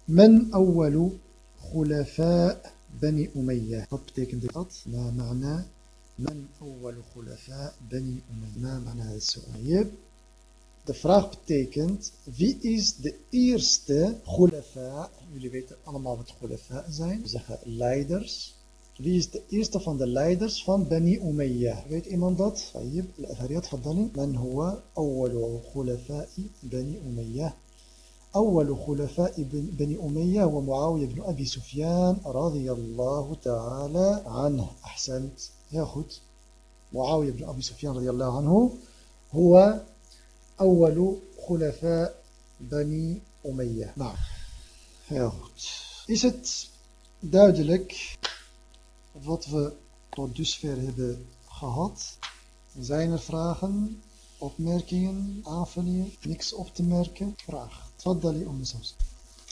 Speaker 1: من أول خلفاء بني أمية wat betekent dat ما معنى من أول خلفاء بني أمية ما معنى هذا السؤال De vraag betekent, wie is de eerste khulafa? Jullie weten allemaal wat khulafa zijn. We zeggen leiders. Wie is de eerste van de leiders van Bani Umayyah? Weet iemand dat? طيب الأثريات تفضلي من هو أول خلفاء بني أمية أول خلفاء بني أمية هو معاوية بن أبي سفيان رضي الله تعالى عنه أحسنت Heel goed. Muawiyah ibn Abi Sufyan radiyallahu anhu. Huwa awwalu khulafa Bani Umayyah. Nou, heel goed. Is het duidelijk wat we tot dusver hebben gehad? Zijn er vragen, opmerkingen, aanvullingen? Niks op te merken? Vraag. Tfaddali om de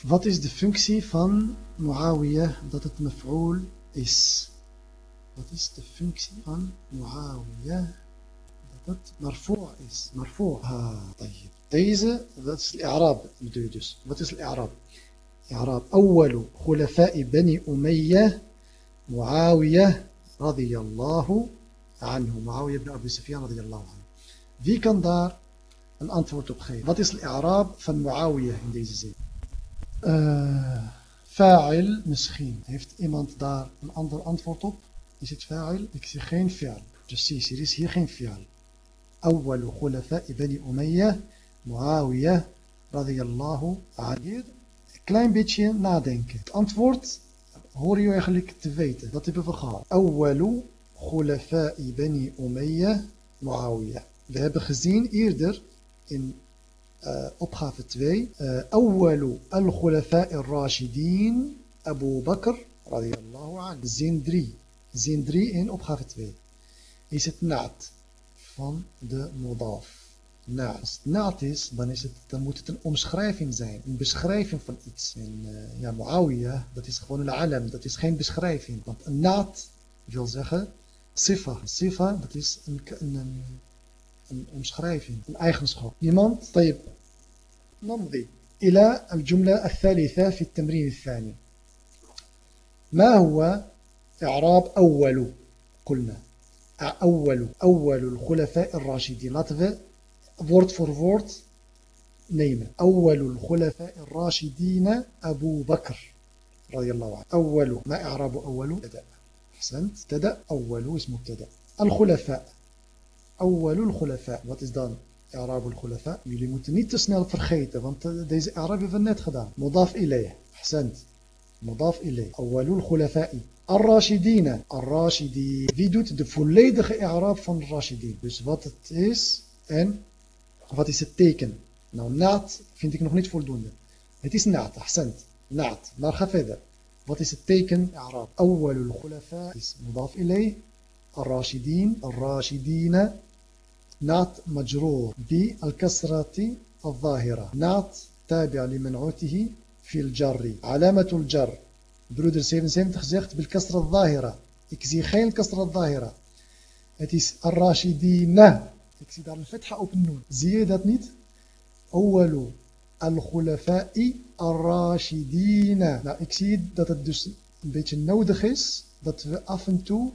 Speaker 1: Wat is de functie van Muawiyah dat het mef'ul is? Wat is de functie van Muawiyah dat مرفوع is مرفوع ها طيب deze dat is الإعراب bedoel je dus wat is الإعراب إعراب أول خلفاء بني أمية معاوية رضي الله عنه معاوية بن أبي سفيان رضي الله عنه wie kan daar een antwoord op geven wat is الإعراب van Muawiyah in deze zin uh, fa'il misschien heeft iemand daar een ander antwoord op is het fa'il ik zie geen fi'al precies er is hier geen fi'al أول خلفاء بني أمية Muawiyah radiyallahu anhu. Klein beetje nadenken. Het antwoord hoor je eigenlijk te weten. Dat hebben we gehad. Awwalu khulafa'i bani Umayyah Muawiyah. We hebben gezien eerder in uh, opgave 2. Uh, Awwalu al-khulafa'i rashidin Abu Bakr radiyallahu anhu. Zin 3. Zin 3 in opgave 2. Is het naad. van de modaf. Nou, als het naad is, dan, is het, dan moet het een omschrijving zijn. Een beschrijving van iets. En uh, ja, Muawiyah, dat is gewoon een alam. Dat is geen beschrijving. Want een naad wil zeggen sifa. Sifa, dat is een, een, een, een omschrijving. Een eigenschap. Iemand, طيب نمضي إلى الجملة الثالثة في التمرين الثاني ما هو إعراب أول. قلنا أول أول الخلفاء الراشدين. Laten we woord voor nemen أول الخلفاء الراشدين أبو بكر رضي الله عنه. أول. ما إعراب أول؟ مبتدا أحسنت. مبتدا أول. اسم مبتدا الخلفاء. أول الخلفاء. Wat is dan إعراب الخلفاء. Jullie moeten niet te want deze إعراب hebben we مضاف إليه. أحسنت. مضاف إليه. أول الخلفاء. الراشدين. الراشدين wie doet de volledige إعراب فن الراشدين. pas wat het is en wat is het teken nou نعت. vind ik nog niet voldoende het is نعت. أحسنت. نعت. maar goed wat is het teken إعراب. أول الخلفاء. مضاف إليه. الراشدين. الراشدين. نعت مجرور بالكسرة الظاهرة. نعت تابع لمنعوته. في الجر علامة الجر. برودر سيفن سيفن زيخت بالكسر الظاهرة. إكزي خين الكسر الظاهرة. اتيس الراشدين. إكزي دار الفتحة أو بنون زيادة نيت. أول الخلفاء الراشدين. لا إكزي دات الدس بيت النودخس دات افنتو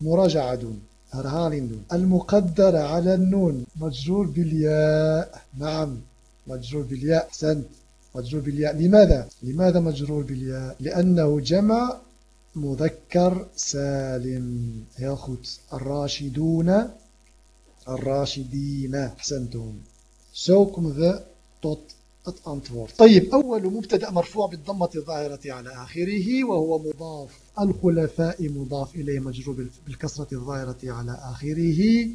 Speaker 1: مراجعة دون. هرهال دون المقدر على النون. مجرور بالياء. نعم. مجرور بالياء. أحسنت. مجرور بالياء. لماذا؟ لماذا مجرور بالياء؟ لأنه جمع مذكر سالم. goed الراشدون الراشدين. أحسنتم. Zo komen we tot. طيب أول مبتدأ مرفوع بالضمة الظاهرة على آخره وهو مضاف. الخلفاء مضاف إليه مجرور بالكسرة الظاهرة على آخره.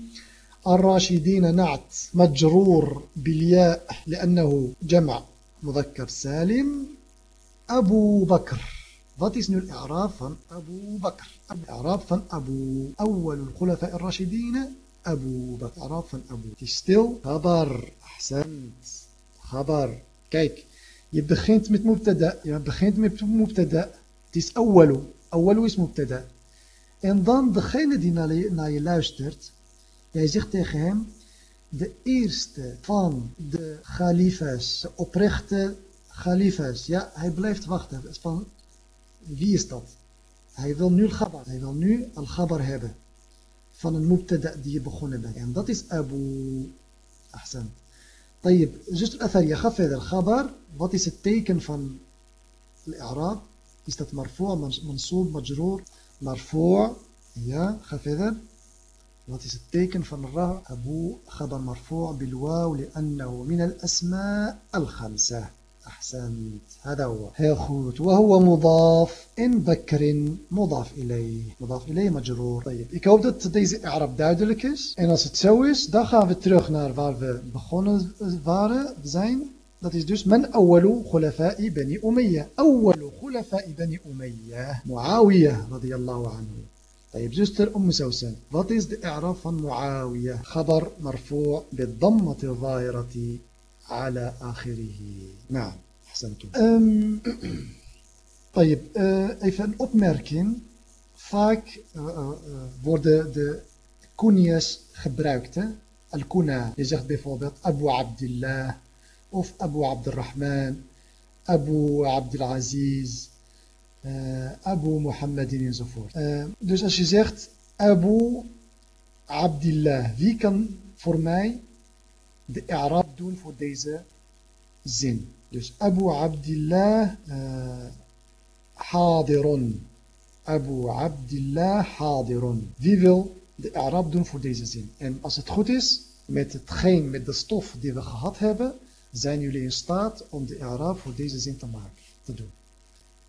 Speaker 1: الراشدين نعت. مجرور بالياء لأنه جمع مذكر سالم أبو بكر Wat is nu het i'raab van Abu Bakr? I'raab van Abu. Awwal al-khulafa ar-rashidina Abu Bakr. I'raab van Abu. Het is stil. Khabar. Ahsant. Khabar. Kijk. Je begint met mubtada. Je begint met mubtada. Het is awwalu. Awwalu is mubtada. En dan degene die naar je, naar je luistert. Jij zegt tegen hem. De eerste van de khalifas. De oprechte khalifas. Ja, hij blijft wachten. Van wie is dat? Hij wil nu al-ghabar. Hij wil nu al-ghabar hebben. Van een mubtada die je begonnen bent. En dat is Abu. Ahsan. طيب zuster Atharia, ga verder. Ghabar, wat is het teken van al-i'raab? Is dat marfu', mansoob, majroor? Marfu', ja, ga verder. Wat is het teken van ra? Abu, ghabar marfu' bilwaw, li'annahu min al-asma al-khamsa. أحسنت هذا هو goed وهو مضاف إن بكر مضاف إليه مضاف إليه مجرور طيب ik hoop dat deze Arab duidelijk is en als het zo is dan gaan we terug naar waar we begonnen waren zijn dat is dus من أول خلفاء بني أمية أول خلفاء بني أمية معاوية رضي الله عنه طيب zuster أم سوسن Wat is إعراب معاوية؟ خبر مرفوع بالضمة الظاهرة على آخره نعم أحسنتم أم... طيب أه، even opmerking vaak أه، أه، wordt د كونياس خبراكتا الكونا يزيخ بفوبط أبو عبد الله أوف أبو عبد الرحمن أبو عبد العزيز Abu Muhammadin enzovoort uh, dus als je zegt Abu Abdullah wie kan voor mij de i'rab doen voor deze zin. Dus Abu Abdillah uh, hadirun. Abu Abdillah hadirun. Wie wil de i'rab doen voor deze zin? En als het goed is, met hetgeen, met de stof die we gehad hebben, zijn jullie in staat om de i'rab voor deze zin te maken, te doen.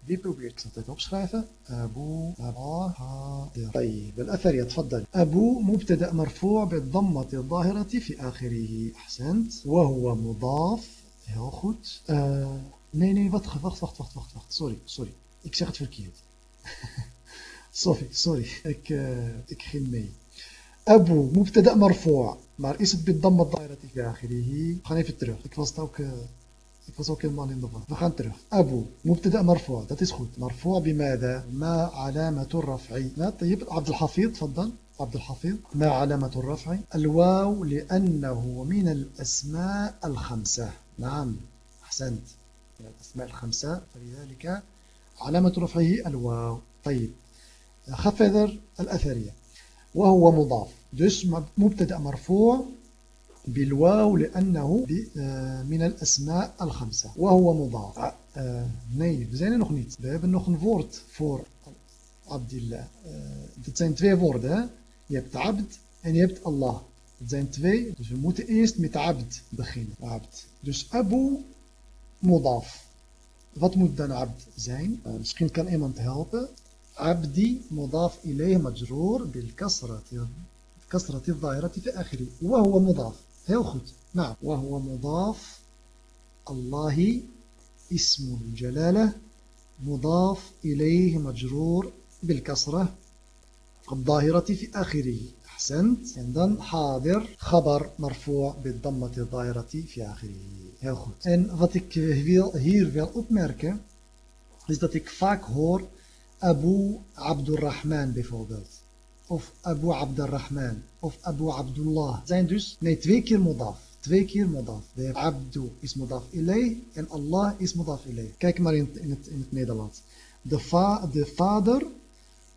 Speaker 1: دي بروبيرت سنتين opschrijven أبو حاضر طيب الأثر يتفضل أبو مبتدأ مرفوع بالضمة الظاهرة في آخره أحسنت وهو مضاف heel goed uh, nee nee wacht wacht wacht wacht wacht wacht sorry sorry ik zeg het verkeerd sorry sorry ik, uh, ik ging mee أبو مبتدأ مرفوع maar is het بالضمة الظاهرة في آخره we gaan even terug ik was het ook uh, Ik was ook helemaal in de war. We gaan terug. Abu. مبتدا مرفوع. Dat is. مرفوع؟ ما. طيب عبد الحفيظ تفضل. عبد الحفيظ ما علامة الرفع؟ الواو لأنه من الأسماء الخمسة. نعم. أحسنت. من الأسماء الخمسة فلذلك علامة رفعه الواو. طيب. خفذر الأثرية. وهو مضاف. Dus مبتدأ مرفوع بالواو لأنه آه، من الأسماء الخمسة. وهو مضاف. آه، آه، نايف. بزين نخنيت باب نخن فورت فور عبد الله. دت زين توي فورد يبت عبد أن يبت الله. دت زين توي دوش موت ايست مت عبد بخين عبد. دوش أبو مضاف. wat moet dan abd zijn? Uh, misschien kan iemand helpen. Abdi modaf ilayh majroor bil kasrati. Kasrati dhairati fi akhiri. Heel goed. Nou, وهو مضاف الله اسم الجلالة مضاف إليه مجرور بالكسرة. الظاهرة في آخره. أحسنت. dan حاضر. خبر مرفوع بالضمة الظاهرة في آخره. wat ik wil, hier wil opmerken is dat ik vaak hoor Abu Abdurrahman bijvoorbeeld of Abu Abdurrahman of Abu Abdullah zijn dus, nee, twee keer modaf. Twee keer modaf. De Abdu is modaf ilay en Allah is modaf ilay. Kijk maar in, in, het, in het Nederlands. De, va, de vader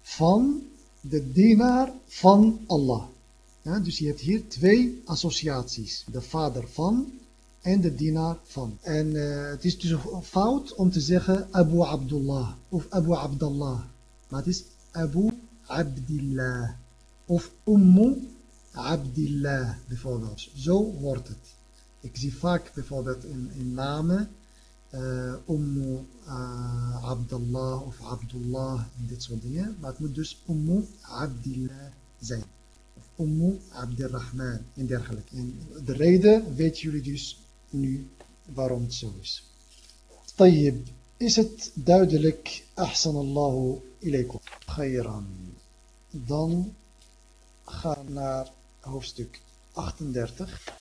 Speaker 1: van de dienaar van Allah. Dus je hebt hier twee associaties. De vader van en de dienaar van. En uh, het is dus fout om te zeggen Abu Abdullah of Abu Abdallah. Maar het is Abu Abdillah of Ummu Abdillah bijvoorbeeld. Zo wordt het. Ik zie vaak bijvoorbeeld in, in namen uh, Ummu uh, Abdullah of Abdullah en dit soort dingen. Maar het moet dus Ummu Abdillah zijn. Of Ummu Abdirrahman en dergelijke. En de reden weten jullie dus nu waarom het zo is. طيب is het duidelijk Ahsanallahu ilaykum khayran. dan gaan naar hoofdstuk 38.